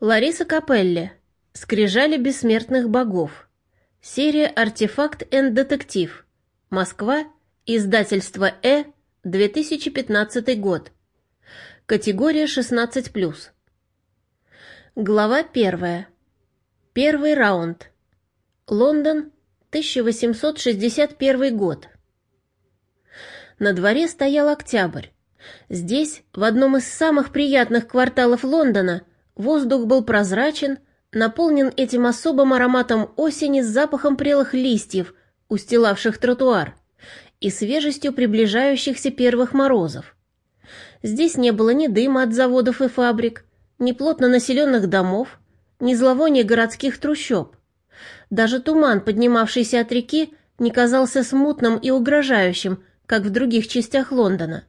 Лариса Капелле. Скрижали бессмертных богов. Серия «Артефакт энд детектив». Москва. Издательство «Э». 2015 год. Категория 16+. Глава первая. Первый раунд. Лондон, 1861 год. На дворе стоял октябрь. Здесь, в одном из самых приятных кварталов Лондона, Воздух был прозрачен, наполнен этим особым ароматом осени с запахом прелых листьев, устилавших тротуар, и свежестью приближающихся первых морозов. Здесь не было ни дыма от заводов и фабрик, ни плотно населенных домов, ни зловония городских трущоб. Даже туман, поднимавшийся от реки, не казался смутным и угрожающим, как в других частях Лондона.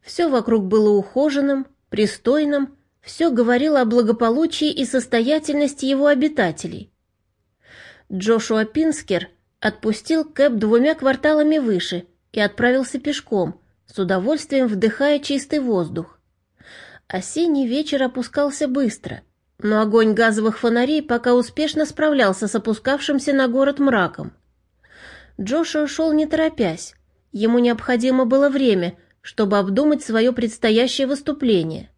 Все вокруг было ухоженным, пристойным, все говорило о благополучии и состоятельности его обитателей. Джошуа Пинскер отпустил Кэп двумя кварталами выше и отправился пешком, с удовольствием вдыхая чистый воздух. Осенний вечер опускался быстро, но огонь газовых фонарей пока успешно справлялся с опускавшимся на город мраком. Джошуа шел не торопясь, ему необходимо было время, чтобы обдумать свое предстоящее выступление.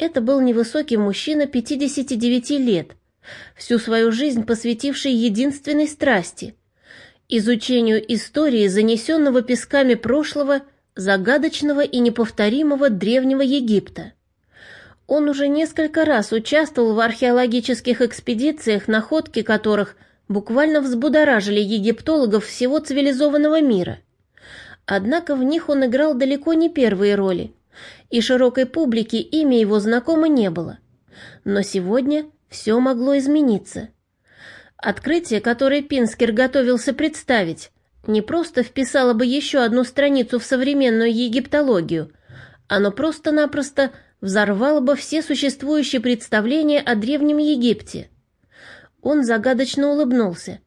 Это был невысокий мужчина 59 лет, всю свою жизнь посвятивший единственной страсти – изучению истории занесенного песками прошлого, загадочного и неповторимого Древнего Египта. Он уже несколько раз участвовал в археологических экспедициях, находки которых буквально взбудоражили египтологов всего цивилизованного мира. Однако в них он играл далеко не первые роли – и широкой публике имя его знакомо не было. Но сегодня все могло измениться. Открытие, которое Пинскер готовился представить, не просто вписало бы еще одну страницу в современную египтологию, оно просто-напросто взорвало бы все существующие представления о Древнем Египте. Он загадочно улыбнулся.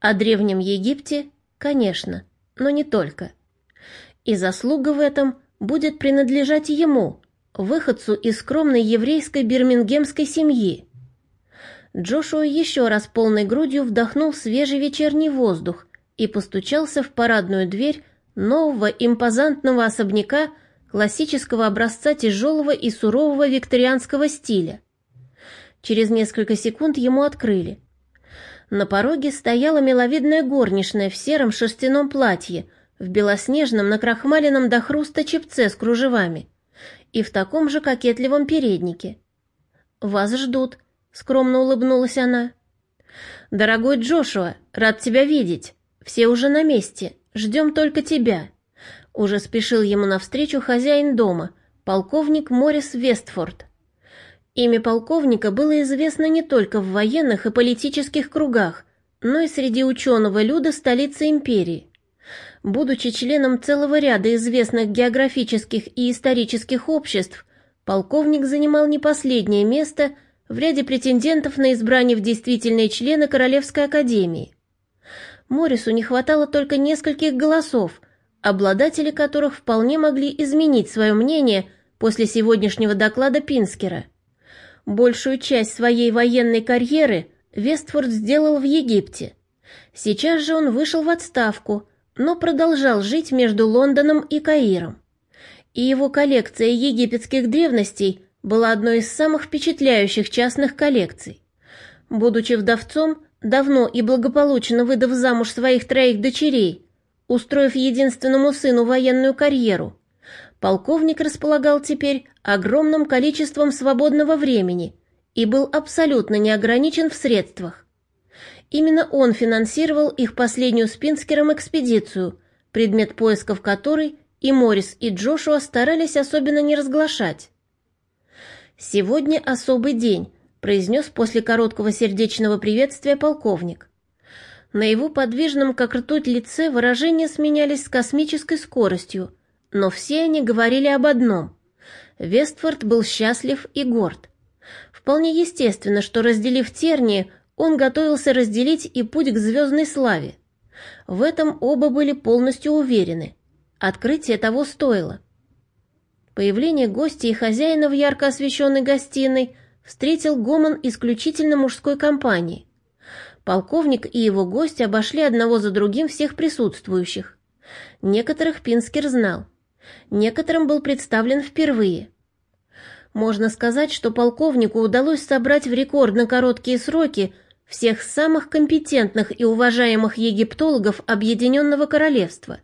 О Древнем Египте, конечно, но не только. И заслуга в этом будет принадлежать ему, выходцу из скромной еврейской бирмингемской семьи. Джошуа еще раз полной грудью вдохнул свежий вечерний воздух и постучался в парадную дверь нового импозантного особняка классического образца тяжелого и сурового викторианского стиля. Через несколько секунд ему открыли. На пороге стояла миловидная горничная в сером шерстяном платье в белоснежном накрахмаленном до хруста чепце с кружевами и в таком же кокетливом переднике. «Вас ждут», — скромно улыбнулась она. «Дорогой Джошуа, рад тебя видеть. Все уже на месте, ждем только тебя». Уже спешил ему навстречу хозяин дома, полковник Морис Вестфорд. Имя полковника было известно не только в военных и политических кругах, но и среди ученого люда столицы империи. Будучи членом целого ряда известных географических и исторических обществ, полковник занимал не последнее место в ряде претендентов на избрание в действительные члены Королевской академии. Морису не хватало только нескольких голосов, обладатели которых вполне могли изменить свое мнение после сегодняшнего доклада Пинскера. Большую часть своей военной карьеры Вестфорд сделал в Египте. Сейчас же он вышел в отставку – но продолжал жить между Лондоном и Каиром. И его коллекция египетских древностей была одной из самых впечатляющих частных коллекций. Будучи вдовцом, давно и благополучно выдав замуж своих троих дочерей, устроив единственному сыну военную карьеру, полковник располагал теперь огромным количеством свободного времени и был абсолютно не ограничен в средствах. Именно он финансировал их последнюю с Пинскером экспедицию, предмет поисков которой и Моррис, и Джошуа старались особенно не разглашать. «Сегодня особый день», — произнес после короткого сердечного приветствия полковник. На его подвижном, как ртуть, лице выражения сменялись с космической скоростью, но все они говорили об одном. Вестфорд был счастлив и горд. Вполне естественно, что, разделив тернии, он готовился разделить и путь к звездной славе. В этом оба были полностью уверены. Открытие того стоило. Появление гостя и хозяина в ярко освещенной гостиной встретил гомон исключительно мужской компании. Полковник и его гость обошли одного за другим всех присутствующих. Некоторых Пинскер знал, некоторым был представлен впервые. Можно сказать, что полковнику удалось собрать в рекордно короткие сроки всех самых компетентных и уважаемых египтологов Объединенного Королевства.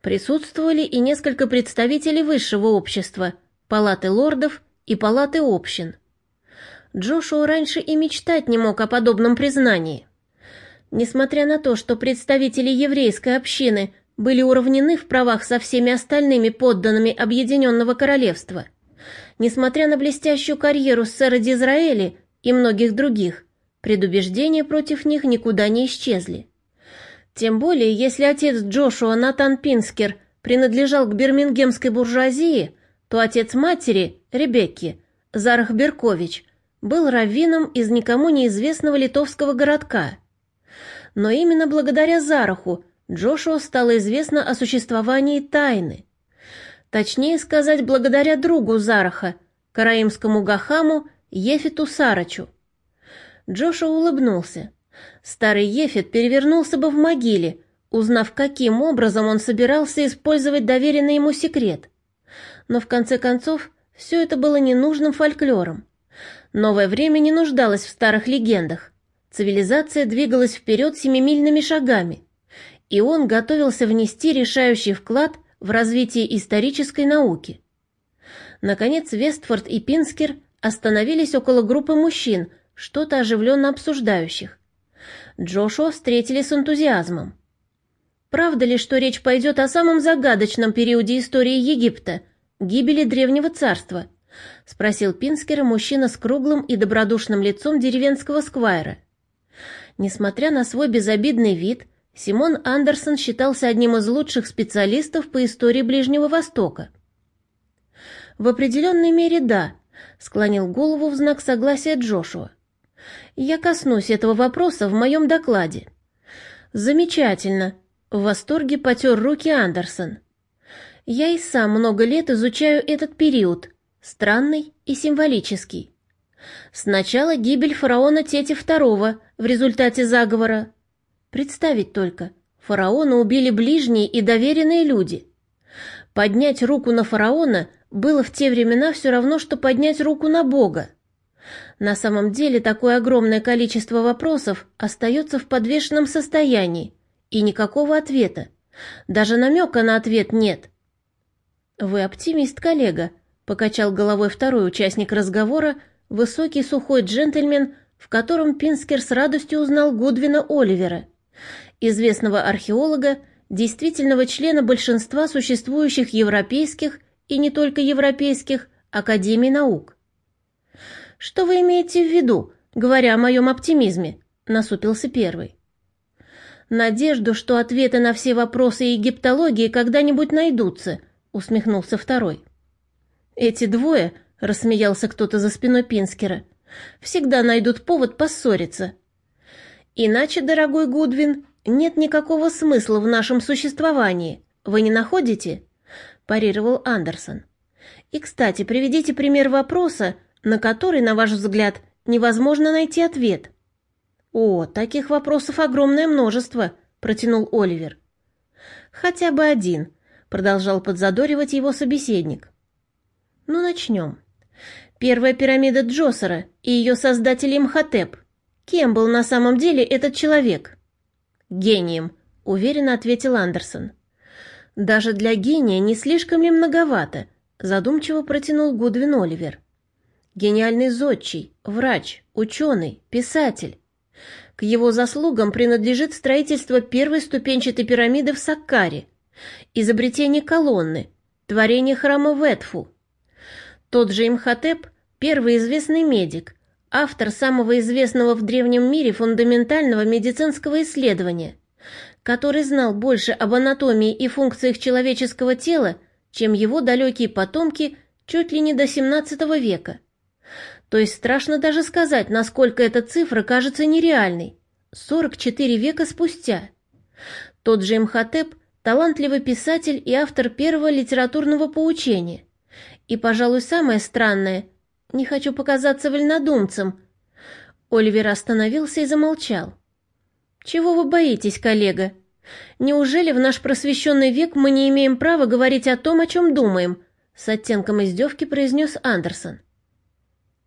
Присутствовали и несколько представителей высшего общества, палаты лордов и палаты общин. Джошуа раньше и мечтать не мог о подобном признании. Несмотря на то, что представители еврейской общины были уравнены в правах со всеми остальными подданными Объединенного Королевства, несмотря на блестящую карьеру сэра Дизраэли и многих других, предубеждения против них никуда не исчезли. Тем более, если отец Джошуа Натан Пинскер принадлежал к бирмингемской буржуазии, то отец матери, Ребекки, Зарах Беркович, был раввином из никому неизвестного литовского городка. Но именно благодаря Зараху Джошуа стало известно о существовании тайны. Точнее сказать, благодаря другу Зараха, караимскому Гахаму Ефету Сарачу. Джошуа улыбнулся. Старый Ефет перевернулся бы в могиле, узнав, каким образом он собирался использовать доверенный ему секрет. Но в конце концов, все это было ненужным фольклором. Новое время не нуждалось в старых легендах. Цивилизация двигалась вперед семимильными шагами, и он готовился внести решающий вклад в развитие исторической науки. Наконец Вестфорд и Пинскер остановились около группы мужчин, что-то оживленно обсуждающих. Джошуа встретили с энтузиазмом. Правда ли, что речь пойдет о самом загадочном периоде истории Египта, гибели Древнего Царства –— спросил Пинскера мужчина с круглым и добродушным лицом деревенского сквайра. Несмотря на свой безобидный вид, Симон Андерсон считался одним из лучших специалистов по истории Ближнего Востока. «В определенной мере да», — склонил голову в знак согласия Джошуа. «Я коснусь этого вопроса в моем докладе». «Замечательно», — в восторге потер руки Андерсон. «Я и сам много лет изучаю этот период», странный и символический. Сначала гибель фараона Тети II в результате заговора. Представить только, фараона убили ближние и доверенные люди. Поднять руку на фараона было в те времена все равно, что поднять руку на Бога. На самом деле такое огромное количество вопросов остается в подвешенном состоянии, и никакого ответа. Даже намека на ответ нет. «Вы оптимист, коллега», покачал головой второй участник разговора, высокий сухой джентльмен, в котором Пинскер с радостью узнал Гудвина Оливера, известного археолога, действительного члена большинства существующих европейских и не только европейских академий наук. «Что вы имеете в виду, говоря о моем оптимизме?» – насупился первый. «Надежду, что ответы на все вопросы египтологии когда-нибудь найдутся», – усмехнулся второй. «Эти двое», — рассмеялся кто-то за спиной Пинскера, — «всегда найдут повод поссориться». «Иначе, дорогой Гудвин, нет никакого смысла в нашем существовании. Вы не находите?» – парировал Андерсон. «И, кстати, приведите пример вопроса, на который, на ваш взгляд, невозможно найти ответ». «О, таких вопросов огромное множество», – протянул Оливер. «Хотя бы один», – продолжал подзадоривать его собеседник. Ну, начнем. Первая пирамида Джосера и ее создатель Имхотеп. Кем был на самом деле этот человек? Гением, уверенно ответил Андерсон. Даже для гения не слишком ли многовато? Задумчиво протянул Гудвин Оливер. Гениальный зодчий, врач, ученый, писатель. К его заслугам принадлежит строительство первой ступенчатой пирамиды в Саккаре, изобретение колонны, творение храма Ветфу, тот же Имхотеп – первый известный медик, автор самого известного в древнем мире фундаментального медицинского исследования, который знал больше об анатомии и функциях человеческого тела, чем его далекие потомки чуть ли не до XVII века. То есть страшно даже сказать, насколько эта цифра кажется нереальной. 44 века спустя. Тот же Имхотеп – талантливый писатель и автор первого литературного поучения – и, пожалуй, самое странное, Не хочу показаться вольнодумцем». Оливер остановился и замолчал. «Чего вы боитесь, коллега? Неужели в наш просвещенный век мы не имеем права говорить о том, о чем думаем?» С оттенком издевки произнес Андерсон.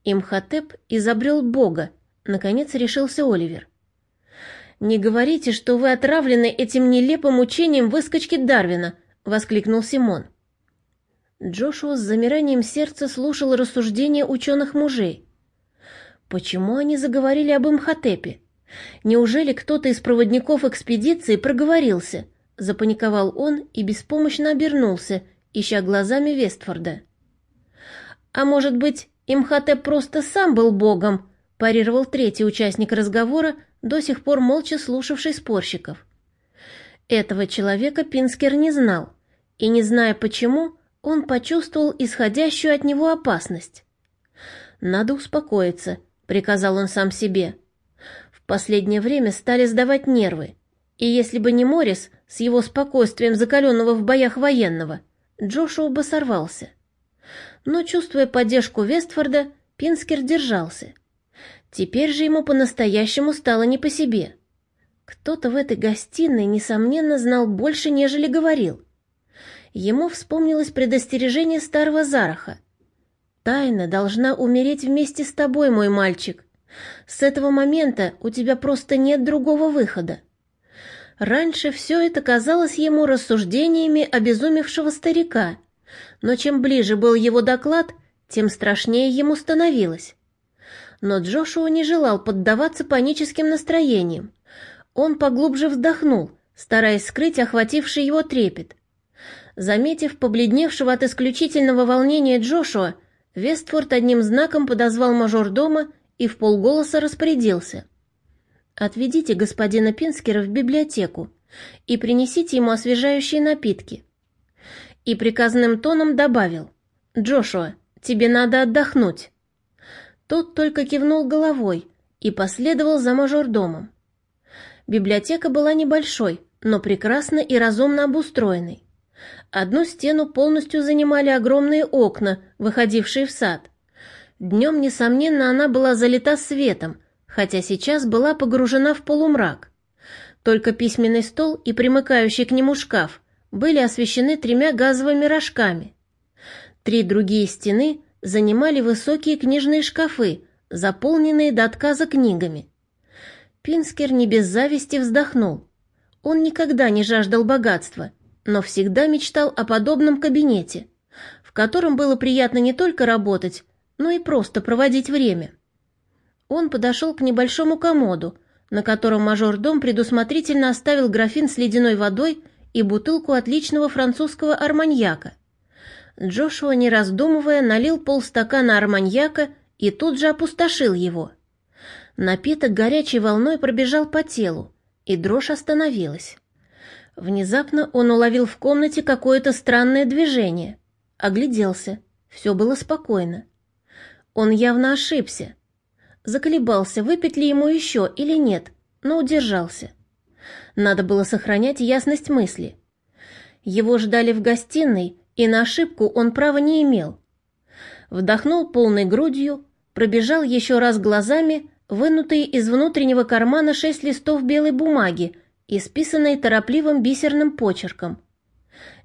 Имхотеп изобрел Бога, наконец решился Оливер. «Не говорите, что вы отравлены этим нелепым учением выскочки Дарвина!» — воскликнул Симон. Джошуа с замиранием сердца слушал рассуждения ученых мужей. Почему они заговорили об Имхотепе? Неужели кто-то из проводников экспедиции проговорился? Запаниковал он и беспомощно обернулся, ища глазами Вестфорда. А может быть, Имхотеп просто сам был богом, парировал третий участник разговора, до сих пор молча слушавший спорщиков. Этого человека Пинскер не знал, и, не зная почему, он почувствовал исходящую от него опасность. «Надо успокоиться», — приказал он сам себе последнее время стали сдавать нервы, и если бы не Моррис с его спокойствием закаленного в боях военного, Джошуа бы сорвался. Но, чувствуя поддержку Вестфорда, Пинскер держался. Теперь же ему по-настоящему стало не по себе. Кто-то в этой гостиной, несомненно, знал больше, нежели говорил. Ему вспомнилось предостережение старого Зараха. «Тайна должна умереть вместе с тобой, мой мальчик», с этого момента у тебя просто нет другого выхода. Раньше все это казалось ему рассуждениями обезумевшего старика, но чем ближе был его доклад, тем страшнее ему становилось. Но Джошуа не желал поддаваться паническим настроениям. Он поглубже вздохнул, стараясь скрыть охвативший его трепет. Заметив побледневшего от исключительного волнения Джошуа, Вестфорд одним знаком подозвал мажордома и в полголоса распорядился. «Отведите господина Пинскера в библиотеку и принесите ему освежающие напитки». И приказанным тоном добавил, «Джошуа, тебе надо отдохнуть». Тот только кивнул головой и последовал за мажордомом. Библиотека была небольшой, но прекрасно и разумно обустроенной. Одну стену полностью занимали огромные окна, выходившие в сад, Днем, несомненно, она была залита светом, хотя сейчас была погружена в полумрак. Только письменный стол и примыкающий к нему шкаф были освещены тремя газовыми рожками. Три другие стены занимали высокие книжные шкафы, заполненные до отказа книгами. Пинскер не без зависти вздохнул. Он никогда не жаждал богатства, но всегда мечтал о подобном кабинете, в котором было приятно не только работать, но и просто проводить время. Он подошел к небольшому комоду, на котором мажор-дом предусмотрительно оставил графин с ледяной водой и бутылку отличного французского арманьяка. Джошуа, не раздумывая, налил полстакана арманьяка и тут же опустошил его. Напиток горячей волной пробежал по телу, и дрожь остановилась. Внезапно он уловил в комнате какое-то странное движение. Огляделся. Все было спокойно. Он явно ошибся. Заколебался, выпить ли ему еще или нет, но удержался. Надо было сохранять ясность мысли. Его ждали в гостиной, и на ошибку он права не имел. Вдохнул полной грудью, пробежал еще раз глазами, вынутые из внутреннего кармана шесть листов белой бумаги, исписанные торопливым бисерным почерком.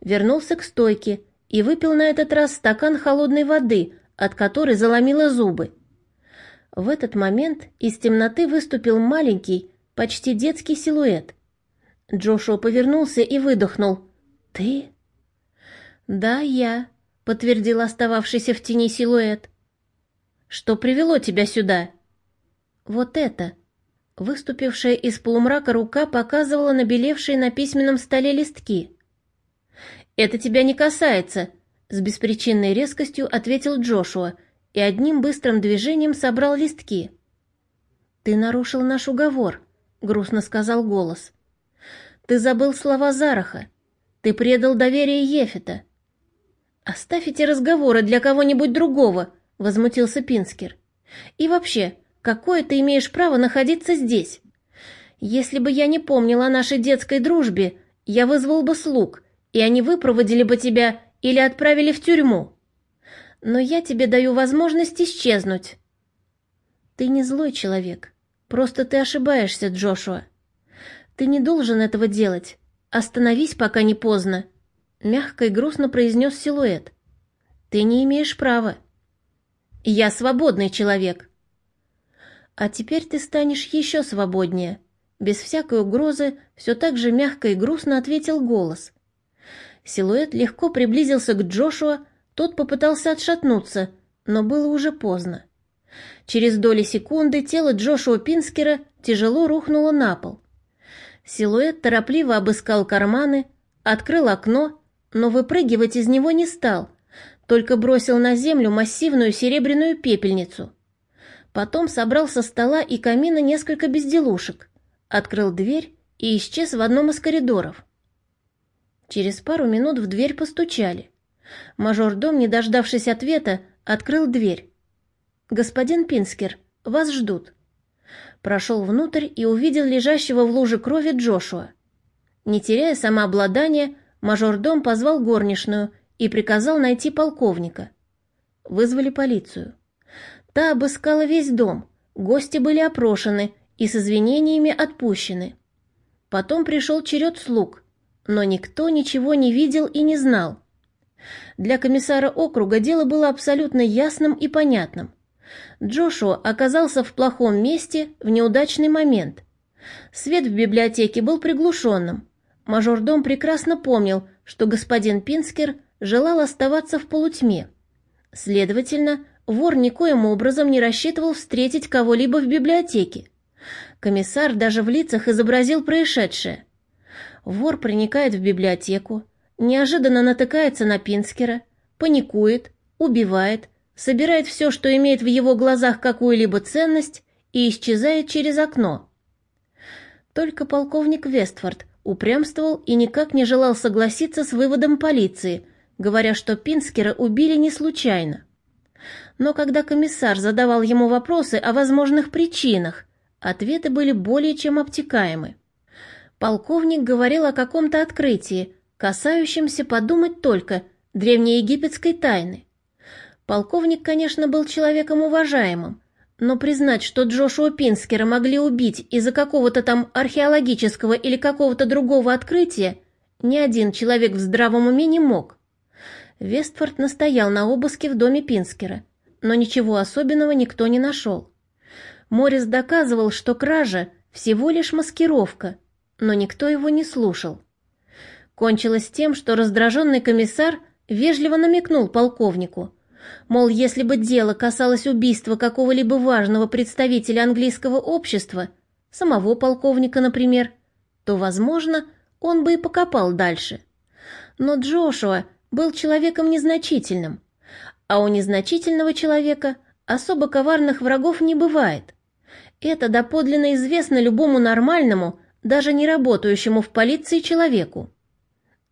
Вернулся к стойке и выпил на этот раз стакан холодной воды, от которой заломила зубы. В этот момент из темноты выступил маленький, почти детский силуэт. Джошуа повернулся и выдохнул. «Ты?» «Да, я», — подтвердил остававшийся в тени силуэт. «Что привело тебя сюда?» «Вот это». Выступившая из полумрака рука показывала набелевшие на письменном столе листки. «Это тебя не касается», с беспричинной резкостью ответил Джошуа и одним быстрым движением собрал листки. «Ты нарушил наш уговор», — грустно сказал голос. «Ты забыл слова Зараха. Ты предал доверие Ефета». «Оставь эти разговоры для кого-нибудь другого», — возмутился Пинскер. «И вообще, какое ты имеешь право находиться здесь? Если бы я не помнил о нашей детской дружбе, я вызвал бы слуг, и они выпроводили бы тебя или отправили в тюрьму. но я тебе даю возможность исчезнуть». «Ты не злой человек. Просто ты ошибаешься, Джошуа. Ты не должен этого делать. Остановись, пока не поздно», — мягко и грустно произнес силуэт. «Ты не имеешь права». «Я свободный человек». «А теперь ты станешь еще свободнее», — без всякой угрозы все так же мягко и грустно ответил голос. Силуэт легко приблизился к Джошуа, тот попытался отшатнуться, но было уже поздно. Через доли секунды тело Джошуа Пинскера тяжело рухнуло на пол. Силуэт торопливо обыскал карманы, открыл окно, но выпрыгивать из него не стал, только бросил на землю массивную серебряную пепельницу. Потом собрал со стола и камина несколько безделушек, открыл дверь и исчез в одном из коридоров. Через пару минут в дверь постучали. Мажордом, не дождавшись ответа, открыл дверь. «Господин Пинскер, вас ждут». Прошел внутрь и увидел лежащего в луже крови Джошуа. Не теряя самообладания, мажордом позвал горничную и приказал найти полковника. Вызвали полицию. Та обыскала весь дом, гости были опрошены и с извинениями отпущены. Потом пришел черед слуг, но никто ничего не видел и не знал. Для комиссара округа дело было абсолютно ясным и понятным. Джошуа оказался в плохом месте в неудачный момент. Свет в библиотеке был приглушенным. Мажордом прекрасно помнил, что господин Пинскер желал оставаться в полутьме. Следовательно, вор никоим образом не рассчитывал встретить кого-либо в библиотеке. Комиссар даже в лицах изобразил происшедшее. Вор проникает в библиотеку, неожиданно натыкается на Пинскера, паникует, убивает, собирает все, что имеет в его глазах какую-либо ценность и исчезает через окно. Только полковник Вестфорд упрямствовал и никак не желал согласиться с выводом полиции, говоря, что Пинскера убили не случайно. Но когда комиссар задавал ему вопросы о возможных причинах, ответы были более чем обтекаемы. Полковник говорил о каком-то открытии, касающемся, подумать только, древнеегипетской тайны. Полковник, конечно, был человеком уважаемым, но признать, что Джошуа Пинскера могли убить из-за какого-то там археологического или какого-то другого открытия, ни один человек в здравом уме не мог. Вестфорд настоял на обыске в доме Пинскера, но ничего особенного никто не нашел. Морис доказывал, что кража всего лишь маскировка, но никто его не слушал. Кончилось тем, что раздраженный комиссар вежливо намекнул полковнику, мол, если бы дело касалось убийства какого-либо важного представителя английского общества, самого полковника, например, то, возможно, он бы и покопал дальше. Но Джошуа был человеком незначительным, а у незначительного человека особо коварных врагов не бывает. Это доподлинно известно любому нормальному, даже не работающему в полиции человеку.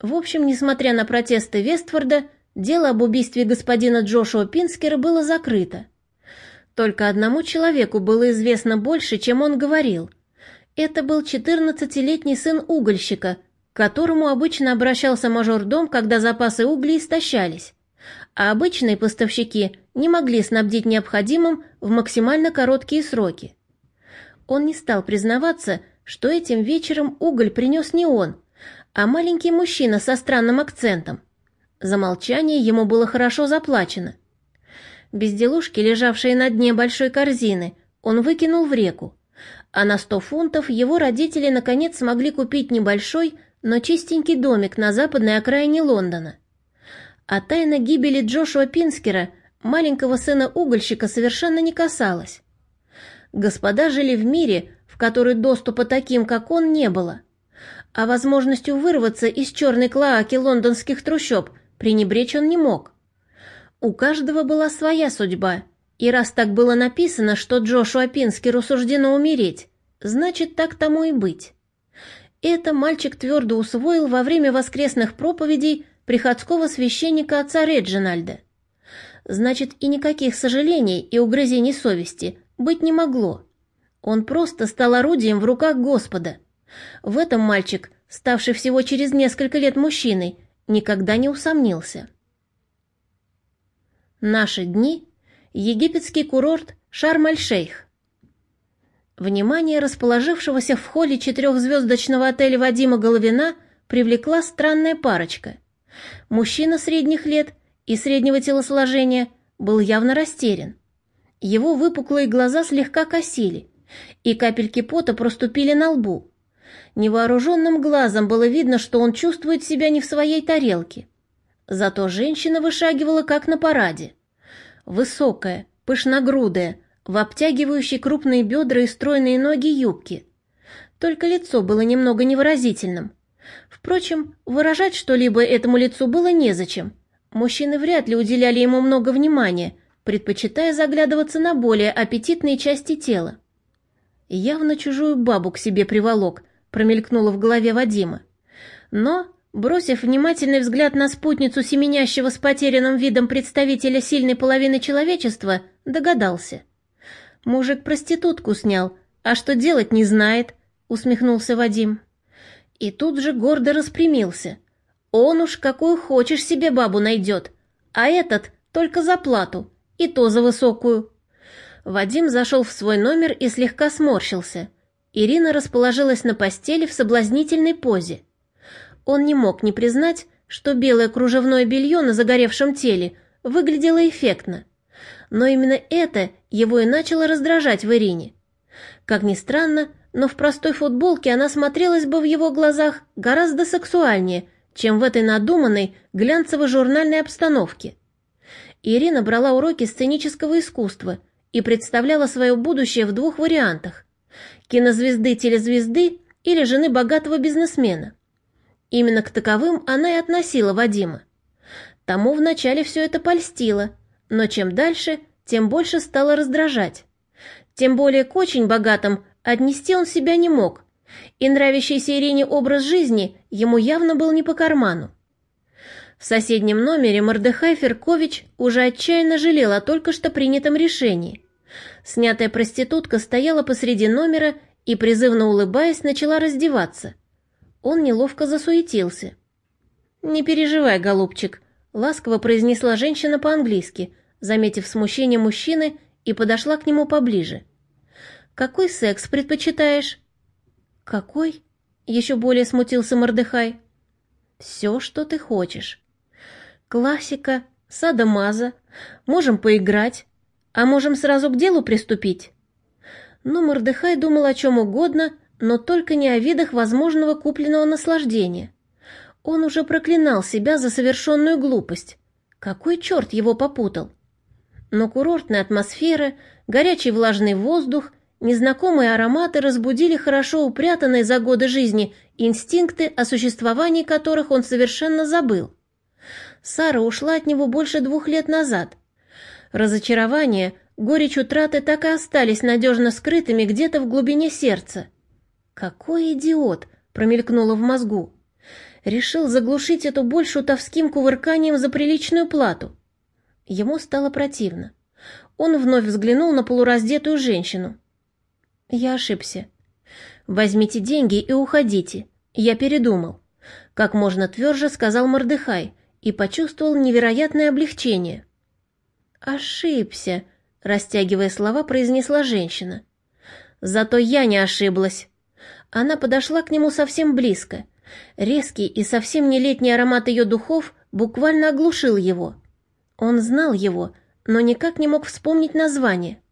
В общем, несмотря на протесты Вестфорда, дело об убийстве господина Джошуа Пинскера было закрыто. Только одному человеку было известно больше, чем он говорил. Это был 14-летний сын угольщика, к которому обычно обращался мажордом, когда запасы угля истощались, а обычные поставщики не могли снабдить необходимым в максимально короткие сроки. Он не стал признаваться, что этим вечером уголь принес не он, а маленький мужчина со странным акцентом. За молчание ему было хорошо заплачено. Безделушки, лежавшие на дне большой корзины, он выкинул в реку, а на сто фунтов его родители наконец смогли купить небольшой, но чистенький домик на западной окраине Лондона. А тайна гибели Джошуа Пинскера, маленького сына угольщика, совершенно не касалась. Господа жили в мире, в который доступа таким, как он, не было. А возможностью вырваться из черной клоаки лондонских трущоб пренебречь он не мог. У каждого была своя судьба, и раз так было написано, что Джошуа Пинскеру суждено умереть, значит, так тому и быть. Это мальчик твердо усвоил во время воскресных проповедей приходского священника отца Реджинальда. Значит, и никаких сожалений и угрызений совести быть не могло. Он просто стал орудием в руках Господа. В этом мальчик, ставший всего через несколько лет мужчиной, никогда не усомнился. Наши дни. Египетский курорт Шарм-эль-Шейх. Внимание расположившегося в холле четырехзвездочного отеля Вадима Головина привлекла странная парочка. Мужчина средних лет и среднего телосложения был явно растерян. Его выпуклые глаза слегка косили, и капельки пота проступили на лбу. Невооруженным глазом было видно, что он чувствует себя не в своей тарелке. Зато женщина вышагивала как на параде. Высокая, пышногрудая, в обтягивающей крупные бедра и стройные ноги юбки. Только лицо было немного невыразительным. Впрочем, выражать что-либо этому лицу было незачем. Мужчины вряд ли уделяли ему много внимания, предпочитая заглядываться на более аппетитные части тела. Явно чужую бабу к себе приволок, промелькнуло в голове Вадима. Но, бросив внимательный взгляд на спутницу семенящего с потерянным видом представителя сильной половины человечества, догадался. Мужик проститутку снял, а что делать не знает, усмехнулся Вадим. И тут же гордо распрямился. Он уж какую хочешь себе бабу найдет, а этот только за плату, и то за высокую. Вадим зашел в свой номер и слегка сморщился. Ирина расположилась на постели в соблазнительной позе. Он не мог не признать, что белое кружевное белье на загоревшем теле выглядело эффектно. Но именно это его и начало раздражать в Ирине. Как ни странно, но в простой футболке она смотрелась бы в его глазах гораздо сексуальнее, чем в этой надуманной глянцево-журнальной обстановке. Ирина брала уроки сценического искусства и представляла свое будущее в двух вариантах кинозвезды-телезвезды или жены богатого бизнесмена. Именно к таковым она и относила Вадима. Тому вначале все это польстило, но чем дальше, тем больше стало раздражать. Тем более к очень богатым отнести он себя не мог, и нравящийся Ирине образ жизни ему явно был не по карману. В соседнем номере Мордехай Феркович уже отчаянно жалел о только что принятом решении. Снятая проститутка стояла посреди номера и, призывно улыбаясь, начала раздеваться. Он неловко засуетился. «Не переживай, голубчик», — ласково произнесла женщина по-английски, заметив смущение мужчины, и подошла к нему поближе. «Какой секс предпочитаешь?» «Какой?» — еще более смутился Мордыхай. «Все, что ты хочешь. Классика, садомаза, можем поиграть, а можем сразу к делу приступить?» Но Мордыхай думал о чем угодно, но только не о видах возможного купленного наслаждения. Он уже проклинал себя за совершенную глупость. Какой черт его попутал? Но курортная атмосфера, горячий влажный воздух, незнакомые ароматы разбудили хорошо упрятанные за годы жизни инстинкты, о существовании которых он совершенно забыл. Сара ушла от него больше двух лет назад, Разочарование, горечь утраты так и остались надежно скрытыми где-то в глубине сердца. «Какой идиот!» — промелькнуло в мозгу. Решил заглушить эту боль шутовским кувырканием за приличную плату. Ему стало противно. Он вновь взглянул на полураздетую женщину. «Я ошибся. Возьмите деньги и уходите. Я передумал», — как можно тверже сказал Мордыхай и почувствовал невероятное облегчение. «Ошибся», — растягивая слова, произнесла женщина. «Зато я не ошиблась». Она подошла к нему совсем близко. Резкий и совсем не летний аромат ее духов буквально оглушил его. Он знал его, но никак не мог вспомнить название.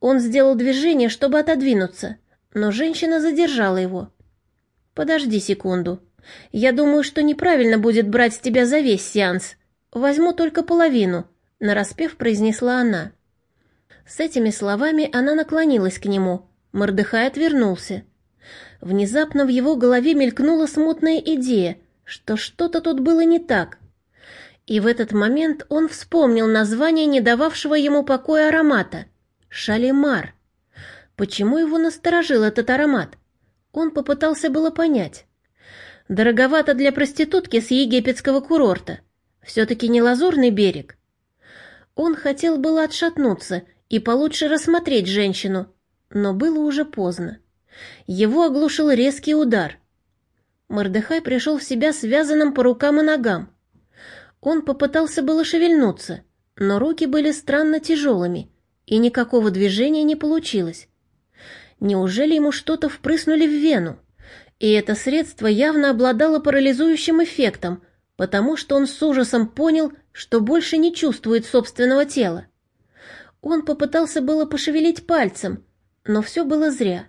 Он сделал движение, чтобы отодвинуться, но женщина задержала его. «Подожди секунду. Я думаю, что неправильно будет брать с тебя за весь сеанс. Возьму только половину», нараспев произнесла она. С этими словами она наклонилась к нему. Мордыхай отвернулся. Внезапно в его голове мелькнула смутная идея, что что-то тут было не так. И в этот момент он вспомнил название не дававшего ему покоя аромата — «Шалимар». Почему его насторожил этот аромат? Он попытался было понять. Дороговато для проститутки с египетского курорта. Все-таки не лазурный берег. Он хотел было отшатнуться и получше рассмотреть женщину, но было уже поздно. Его оглушил резкий удар. Мордыхай пришел в себя связанным по рукам и ногам. Он попытался было шевельнуться, но руки были странно тяжелыми, и никакого движения не получилось. Неужели ему что-то впрыснули в вену? И это средство явно обладало парализующим эффектом, потому что он с ужасом понял, что больше не чувствует собственного тела. Он попытался было пошевелить пальцем, но все было зря.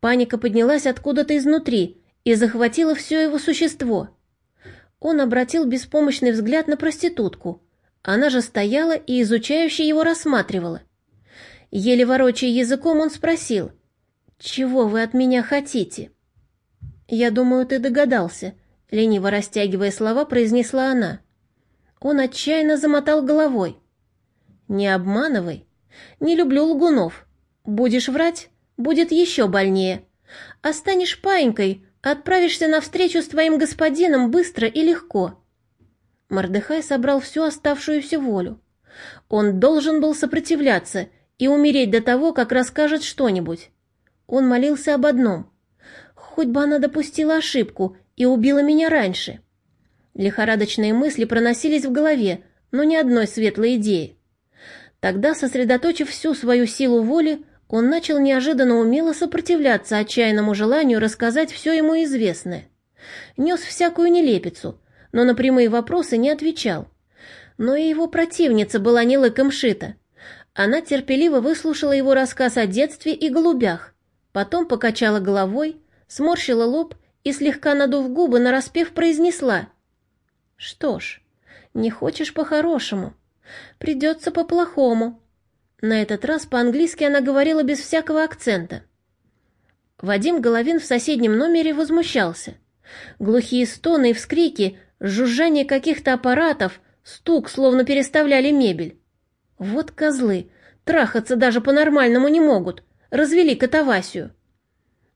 Паника поднялась откуда-то изнутри и захватила все его существо. Он обратил беспомощный взгляд на проститутку. Она же стояла и изучающе его рассматривала. Еле ворочая языком, он спросил, «Чего вы от меня хотите?» «Я думаю, ты догадался», — лениво растягивая слова, произнесла она. Он отчаянно замотал головой. «Не обманывай. Не люблю лгунов. Будешь врать, будет еще больнее. Останешь паинькой, отправишься навстречу с твоим господином быстро и легко». Мордыхай собрал всю оставшуюся волю. Он должен был сопротивляться и умереть до того, как расскажет что-нибудь. Он молился об одном. Хоть бы она допустила ошибку и убила меня раньше. Лихорадочные мысли проносились в голове, но ни одной светлой идеи. Тогда, сосредоточив всю свою силу воли, он начал неожиданно умело сопротивляться отчаянному желанию рассказать все ему известное. Нес всякую нелепицу, но на прямые вопросы не отвечал. Но и его противница была не лыком шита. Она терпеливо выслушала его рассказ о детстве и голубях, потом покачала головой, сморщила лоб и, слегка надув губы, нараспев произнесла — что ж, не хочешь по-хорошему. Придется по-плохому. На этот раз по-английски она говорила без всякого акцента. Вадим Головин в соседнем номере возмущался. Глухие стоны и вскрики, жужжание каких-то аппаратов, стук, словно переставляли мебель. Вот козлы, трахаться даже по-нормальному не могут, развели катавасию.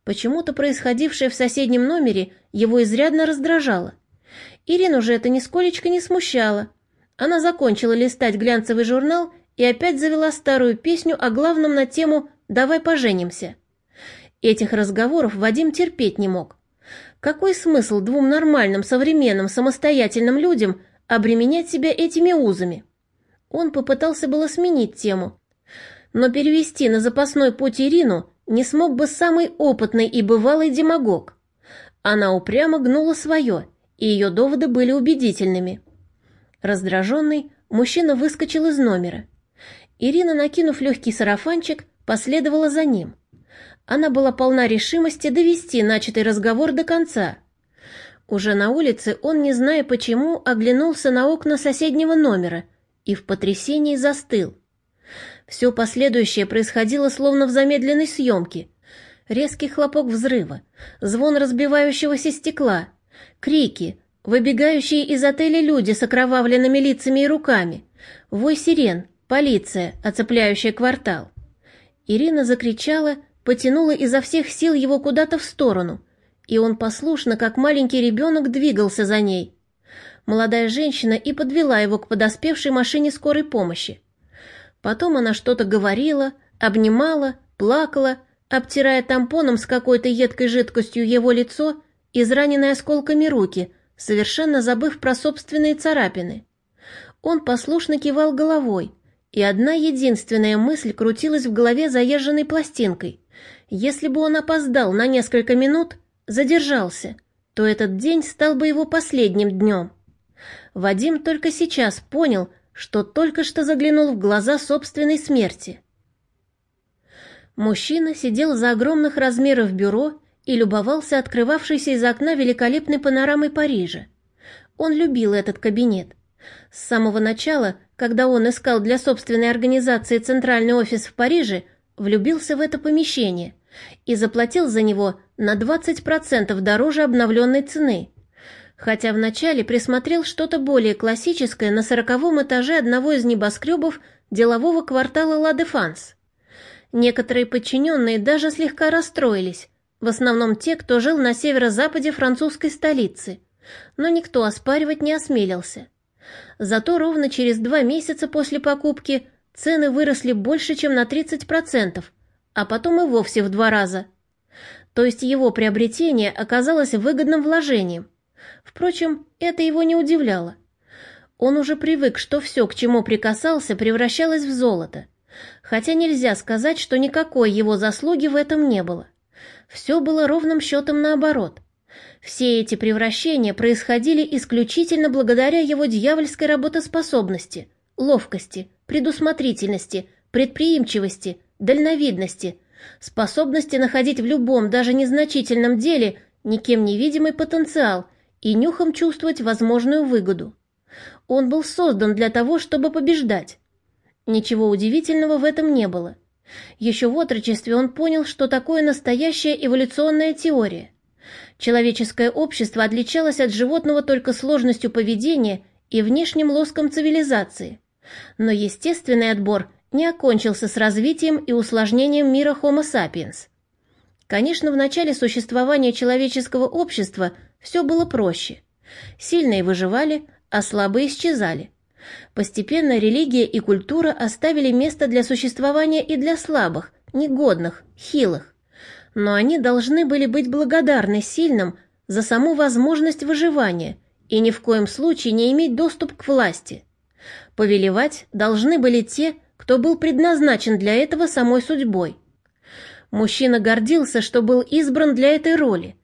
Почему-то происходившее в соседнем номере его изрядно раздражало. Ирину же это нисколечко не смущало. Она закончила листать глянцевый журнал и опять завела старую песню о главном на тему «Давай поженимся». Этих разговоров Вадим терпеть не мог. Какой смысл двум нормальным, современным, самостоятельным людям обременять себя этими узами? Он попытался было сменить тему, но перевести на запасной путь Ирину не смог бы самый опытный и бывалый демагог. Она упрямо гнула свое – и ее доводы были убедительными. Раздраженный, мужчина выскочил из номера. Ирина, накинув легкий сарафанчик, последовала за ним. Она была полна решимости довести начатый разговор до конца. Уже на улице он, не зная почему, оглянулся на окна соседнего номера и в потрясении застыл. Все последующее происходило словно в замедленной съемке. Резкий хлопок взрыва, звон разбивающегося стекла — Крики, выбегающие из отеля люди с окровавленными лицами и руками, вой сирен, полиция, оцепляющая квартал. Ирина закричала, потянула изо всех сил его куда-то в сторону, и он послушно, как маленький ребенок, двигался за ней. Молодая женщина и подвела его к подоспевшей машине скорой помощи. Потом она что-то говорила, обнимала, плакала, обтирая тампоном с какой-то едкой жидкостью его лицо израненные осколками руки, совершенно забыв про собственные царапины. Он послушно кивал головой, и одна единственная мысль крутилась в голове заезженной пластинкой. Если бы он опоздал на несколько минут, задержался, то этот день стал бы его последним днем. Вадим только сейчас понял, что только что заглянул в глаза собственной смерти. Мужчина сидел за огромных размеров бюро и любовался открывавшейся из окна великолепной панорамой Парижа. Он любил этот кабинет. С самого начала, когда он искал для собственной организации центральный офис в Париже, влюбился в это помещение и заплатил за него на 20% дороже обновленной цены. Хотя вначале присмотрел что-то более классическое на сороковом этаже одного из небоскребов делового квартала Ла Дефанс. Некоторые подчиненные даже слегка расстроились, в основном те, кто жил на северо-западе французской столицы, но никто оспаривать не осмелился. Зато ровно через два месяца после покупки цены выросли больше, чем на 30%, а потом и вовсе в два раза. То есть его приобретение оказалось выгодным вложением. Впрочем, это его не удивляло. Он уже привык, что все, к чему прикасался, превращалось в золото. Хотя нельзя сказать, что никакой его заслуги в этом не было. Все было ровным счетом наоборот. Все эти превращения происходили исключительно благодаря его дьявольской работоспособности, ловкости, предусмотрительности, предприимчивости, дальновидности, способности находить в любом, даже незначительном деле никем невидимый потенциал и нюхом чувствовать возможную выгоду. Он был создан для того, чтобы побеждать. Ничего удивительного в этом не было. Еще в отрочестве он понял, что такое настоящая эволюционная теория. Человеческое общество отличалось от животного только сложностью поведения и внешним лоском цивилизации. Но естественный отбор не окончился с развитием и усложнением мира Homo sapiens. Конечно, в начале существования человеческого общества все было проще. Сильные выживали, а слабые исчезали. Постепенно религия и культура оставили место для существования и для слабых, негодных, хилых. Но они должны были быть благодарны сильным за саму возможность выживания и ни в коем случае не иметь доступ к власти. Повелевать должны были те, кто был предназначен для этого самой судьбой. Мужчина гордился, что был избран для этой роли,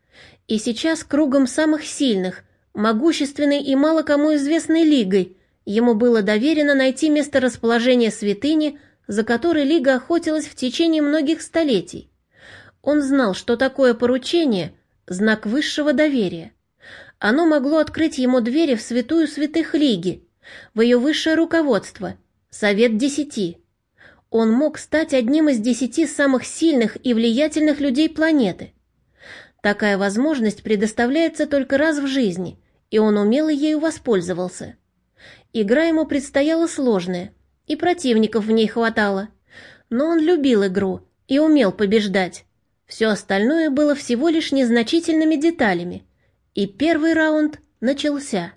и сейчас кругом самых сильных, могущественной и мало кому известной лигой ему было доверено найти место расположения святыни, за которой лига охотилась в течение многих столетий. Он знал, что такое поручение – знак высшего доверия. Оно могло открыть ему двери в святую святых лиги, в ее высшее руководство, совет десяти. Он мог стать одним из десяти самых сильных и влиятельных людей планеты. Такая возможность предоставляется только раз в жизни, и он умело ею воспользовался. Игра ему предстояла сложная, и противников в ней хватало. Но он любил игру и умел побеждать. Все остальное было всего лишь незначительными деталями. И первый раунд начался.